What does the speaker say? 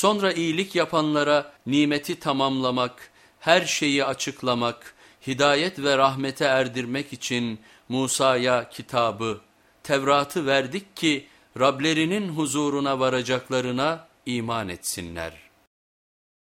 Sonra iyilik yapanlara nimeti tamamlamak, her şeyi açıklamak, hidayet ve rahmete erdirmek için Musa'ya kitabı, Tevrat'ı verdik ki Rablerinin huzuruna varacaklarına iman etsinler.''